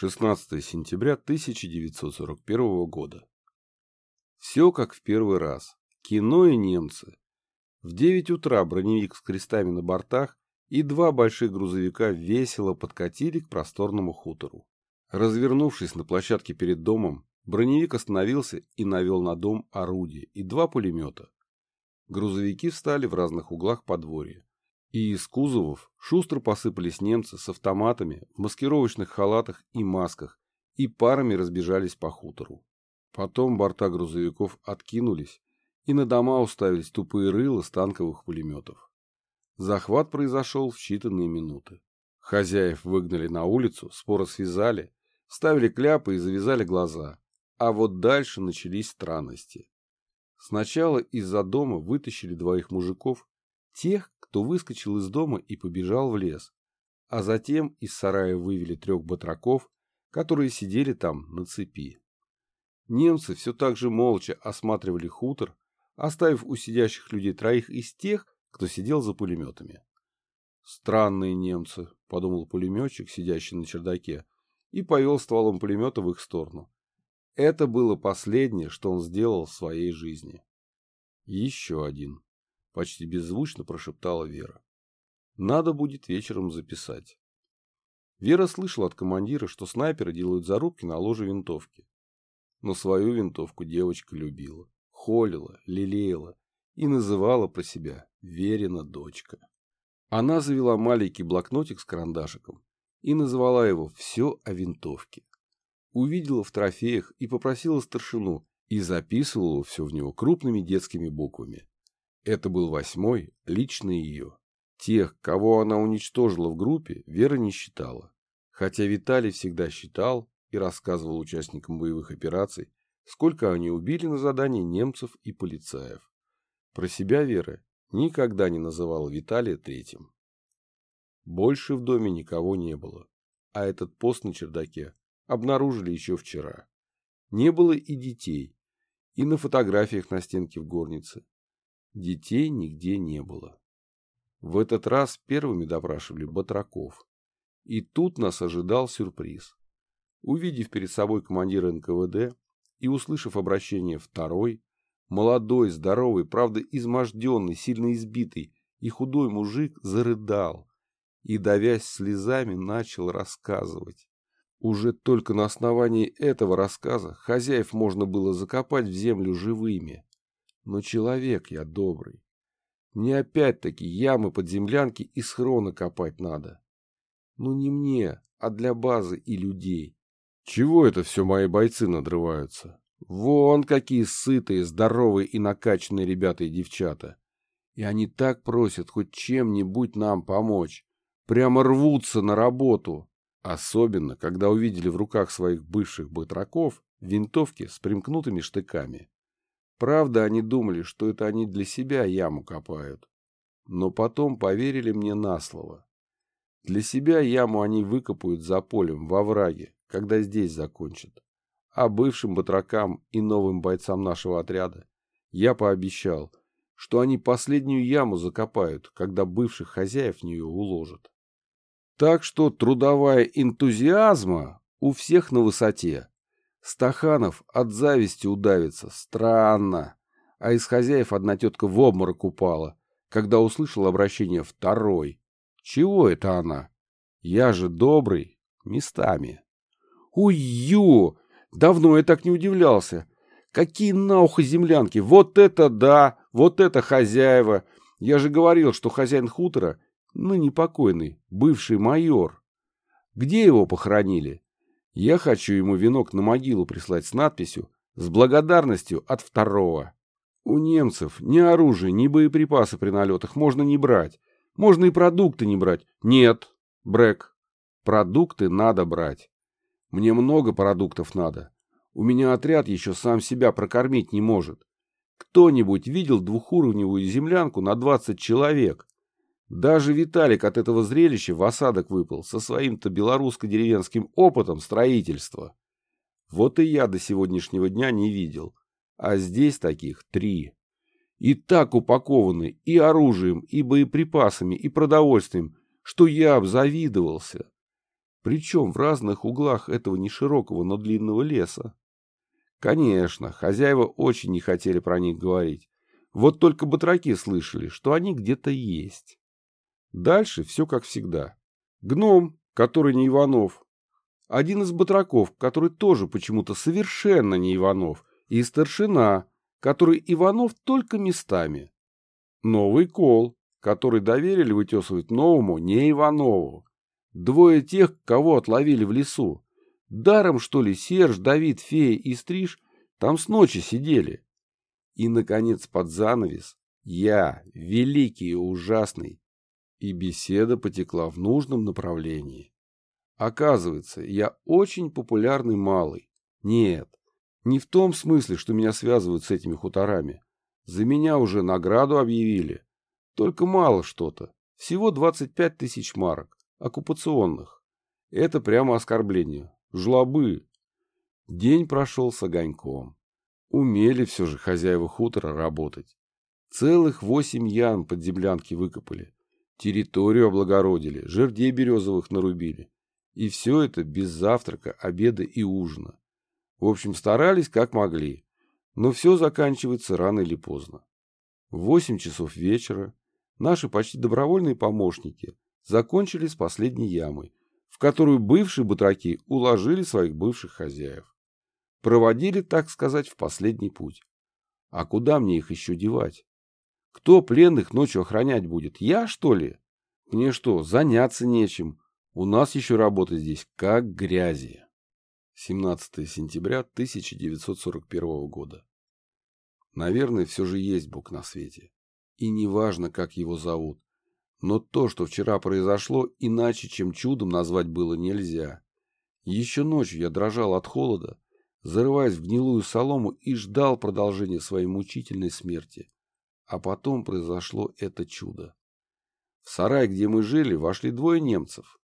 16 сентября 1941 года. Все как в первый раз. Кино и немцы. В 9 утра броневик с крестами на бортах и два больших грузовика весело подкатили к просторному хутору. Развернувшись на площадке перед домом, броневик остановился и навел на дом орудие и два пулемета. Грузовики встали в разных углах подворья. И из кузовов шустро посыпались немцы с автоматами в маскировочных халатах и масках и парами разбежались по хутору. Потом борта грузовиков откинулись, и на дома уставились тупые рыла с танковых пулеметов. Захват произошел в считанные минуты. Хозяев выгнали на улицу, споро связали, ставили кляпы и завязали глаза. А вот дальше начались странности. Сначала из-за дома вытащили двоих мужиков, тех, кто выскочил из дома и побежал в лес, а затем из сарая вывели трех батраков, которые сидели там на цепи. Немцы все так же молча осматривали хутор, оставив у сидящих людей троих из тех, кто сидел за пулеметами. «Странные немцы», — подумал пулеметчик, сидящий на чердаке, и повел стволом пулемета в их сторону. Это было последнее, что он сделал в своей жизни. Еще один. Почти беззвучно прошептала Вера. Надо будет вечером записать. Вера слышала от командира, что снайперы делают зарубки на ложе винтовки. Но свою винтовку девочка любила, холила, лелеяла и называла про себя Верина дочка. Она завела маленький блокнотик с карандашиком и назвала его «Все о винтовке». Увидела в трофеях и попросила старшину и записывала все в него крупными детскими буквами. Это был восьмой, личный ее. Тех, кого она уничтожила в группе, Вера не считала. Хотя Виталий всегда считал и рассказывал участникам боевых операций, сколько они убили на задании немцев и полицаев. Про себя Вера никогда не называла Виталия третьим. Больше в доме никого не было, а этот пост на чердаке обнаружили еще вчера. Не было и детей, и на фотографиях на стенке в горнице. Детей нигде не было. В этот раз первыми допрашивали батраков. И тут нас ожидал сюрприз. Увидев перед собой командира НКВД и услышав обращение второй, молодой, здоровый, правда изможденный, сильно избитый и худой мужик зарыдал и, давясь слезами, начал рассказывать. Уже только на основании этого рассказа хозяев можно было закопать в землю живыми. Но человек я добрый. Мне опять-таки ямы под землянки и схроны копать надо. Ну не мне, а для базы и людей. Чего это все мои бойцы надрываются? Вон какие сытые, здоровые и накачанные ребята и девчата. И они так просят хоть чем-нибудь нам помочь. Прямо рвутся на работу. Особенно, когда увидели в руках своих бывших батраков винтовки с примкнутыми штыками. Правда, они думали, что это они для себя яму копают. Но потом поверили мне на слово. Для себя яму они выкопают за полем, во враге, когда здесь закончат. А бывшим батракам и новым бойцам нашего отряда я пообещал, что они последнюю яму закопают, когда бывших хозяев в нее уложат. Так что трудовая энтузиазма у всех на высоте. Стаханов от зависти удавится. Странно. А из хозяев одна тетка в обморок упала, когда услышал обращение второй. Чего это она? Я же добрый. Местами. Ую! Давно я так не удивлялся. Какие на ухо землянки! Вот это да! Вот это хозяева! Я же говорил, что хозяин хутора ныне покойный, бывший майор. Где его похоронили? Я хочу ему венок на могилу прислать с надписью «С благодарностью от второго». У немцев ни оружие, ни боеприпасы при налетах можно не брать. Можно и продукты не брать. Нет, Брэк, продукты надо брать. Мне много продуктов надо. У меня отряд еще сам себя прокормить не может. Кто-нибудь видел двухуровневую землянку на 20 человек? Даже Виталик от этого зрелища в осадок выпал со своим-то белорусско-деревенским опытом строительства. Вот и я до сегодняшнего дня не видел. А здесь таких три. И так упакованы и оружием, и боеприпасами, и продовольствием, что я обзавидовался. причем в разных углах этого неширокого, но длинного леса. Конечно, хозяева очень не хотели про них говорить. Вот только батраки слышали, что они где-то есть. Дальше все как всегда. Гном, который не Иванов. Один из батраков, который тоже почему-то совершенно не Иванов. И старшина, который Иванов только местами. Новый кол, который доверили вытесывать новому, не Иванову. Двое тех, кого отловили в лесу. Даром, что ли, Серж, Давид, Фея и Стриж там с ночи сидели. И, наконец, под занавес я, великий и ужасный, и беседа потекла в нужном направлении. Оказывается, я очень популярный малый. Нет, не в том смысле, что меня связывают с этими хуторами. За меня уже награду объявили. Только мало что-то. Всего 25 тысяч марок, оккупационных. Это прямо оскорбление. Жлобы. День прошел с огоньком. Умели все же хозяева хутора работать. Целых восемь ям под землянки выкопали. Территорию облагородили, жердей березовых нарубили. И все это без завтрака, обеда и ужина. В общем, старались как могли. Но все заканчивается рано или поздно. В восемь часов вечера наши почти добровольные помощники закончили с последней ямой, в которую бывшие батраки уложили своих бывших хозяев. Проводили, так сказать, в последний путь. А куда мне их еще девать? Кто пленных ночью охранять будет? Я, что ли? Мне что, заняться нечем? У нас еще работа здесь как грязи. 17 сентября 1941 года. Наверное, все же есть Бог на свете. И неважно, как его зовут. Но то, что вчера произошло, иначе, чем чудом назвать было нельзя. Еще ночью я дрожал от холода, зарываясь в гнилую солому и ждал продолжения своей мучительной смерти. А потом произошло это чудо. В сарай, где мы жили, вошли двое немцев.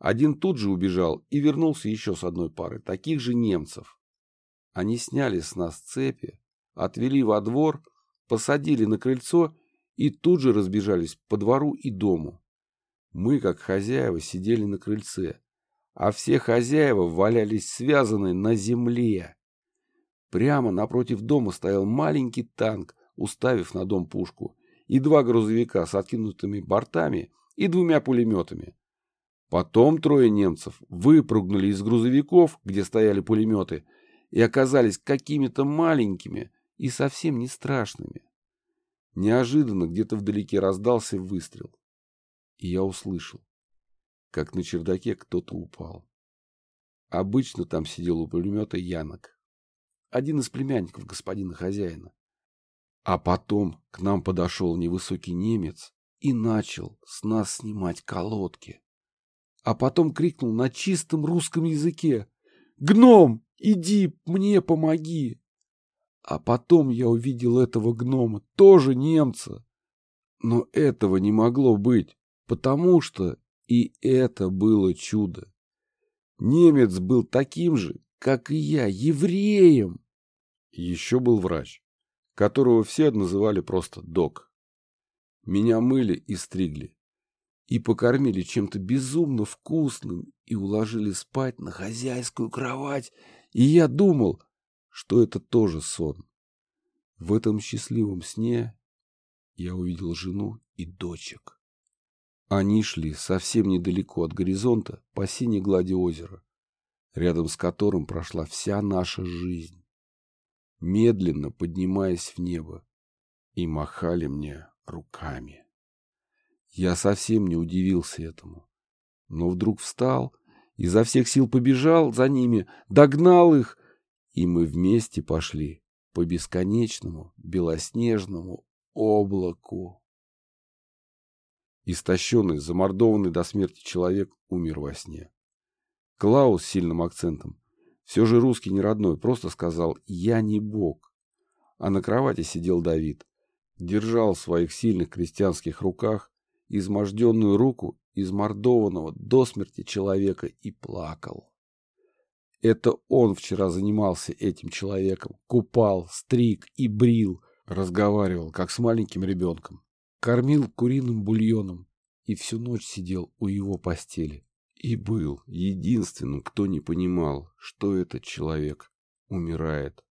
Один тут же убежал и вернулся еще с одной парой таких же немцев. Они сняли с нас цепи, отвели во двор, посадили на крыльцо и тут же разбежались по двору и дому. Мы, как хозяева, сидели на крыльце, а все хозяева валялись связанные на земле. Прямо напротив дома стоял маленький танк, уставив на дом пушку, и два грузовика с откинутыми бортами и двумя пулеметами. Потом трое немцев выпрыгнули из грузовиков, где стояли пулеметы, и оказались какими-то маленькими и совсем не страшными. Неожиданно где-то вдалеке раздался выстрел. И я услышал, как на чердаке кто-то упал. Обычно там сидел у пулемета Янок, один из племянников господина хозяина. А потом к нам подошел невысокий немец и начал с нас снимать колодки. А потом крикнул на чистом русском языке «Гном, иди, мне помоги!» А потом я увидел этого гнома, тоже немца. Но этого не могло быть, потому что и это было чудо. Немец был таким же, как и я, евреем. Еще был врач, которого все называли просто док. Меня мыли и стригли, и покормили чем-то безумно вкусным, и уложили спать на хозяйскую кровать, и я думал, что это тоже сон. В этом счастливом сне я увидел жену и дочек. Они шли совсем недалеко от горизонта по синей глади озера, рядом с которым прошла вся наша жизнь, медленно поднимаясь в небо, и махали мне руками. Я совсем не удивился этому, но вдруг встал, изо всех сил побежал за ними, догнал их и мы вместе пошли по бесконечному белоснежному облаку. Истощенный, замордованный до смерти человек умер во сне. Клаус с сильным акцентом, все же русский не родной, просто сказал «Я не бог». А на кровати сидел Давид, держал в своих сильных крестьянских руках изможденную руку измордованного до смерти человека и плакал. Это он вчера занимался этим человеком, купал, стриг и брил, разговаривал, как с маленьким ребенком, кормил куриным бульоном и всю ночь сидел у его постели И был единственным, кто не понимал, что этот человек умирает.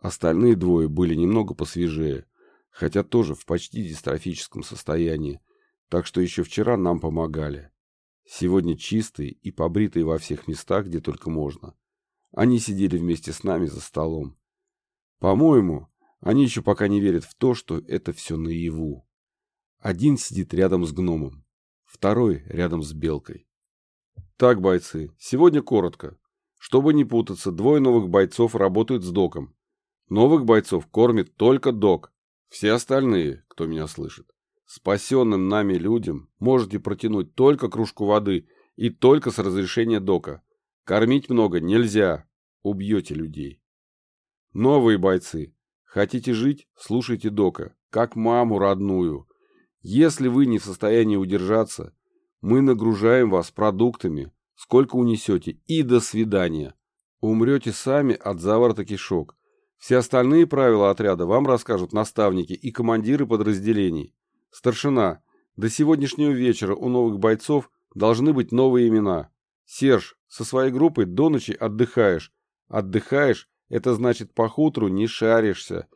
Остальные двое были немного посвежее, хотя тоже в почти дистрофическом состоянии, так что еще вчера нам помогали. Сегодня чистые и побритые во всех местах, где только можно. Они сидели вместе с нами за столом. По-моему, они еще пока не верят в то, что это все наяву. Один сидит рядом с гномом, второй рядом с белкой. Так, бойцы, сегодня коротко. Чтобы не путаться, двое новых бойцов работают с доком. Новых бойцов кормит только док. Все остальные, кто меня слышит, спасенным нами людям можете протянуть только кружку воды и только с разрешения дока. Кормить много нельзя. Убьете людей. Новые бойцы. Хотите жить? Слушайте дока. Как маму родную. Если вы не в состоянии удержаться, мы нагружаем вас продуктами, сколько унесете, и до свидания. Умрете сами от заворота кишок. Все остальные правила отряда вам расскажут наставники и командиры подразделений. Старшина, до сегодняшнего вечера у новых бойцов должны быть новые имена. Серж, со своей группой до ночи отдыхаешь. Отдыхаешь, это значит по хутору не шаришься.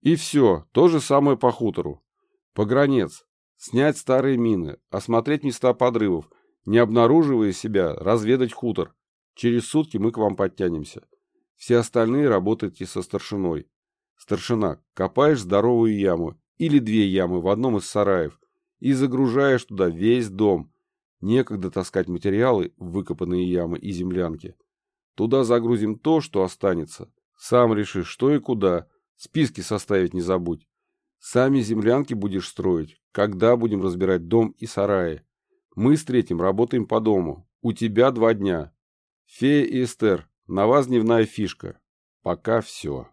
И все, то же самое по хутору. Погранец, снять старые мины, осмотреть места подрывов, не обнаруживая себя, разведать хутор. Через сутки мы к вам подтянемся. Все остальные работайте со старшиной. Старшина, копаешь здоровую яму или две ямы в одном из сараев и загружаешь туда весь дом, Некогда таскать материалы в выкопанные ямы и землянки. Туда загрузим то, что останется. Сам решишь, что и куда. Списки составить не забудь. Сами землянки будешь строить, когда будем разбирать дом и сараи. Мы с третьим работаем по дому. У тебя два дня. Фея и Эстер, на вас дневная фишка. Пока все.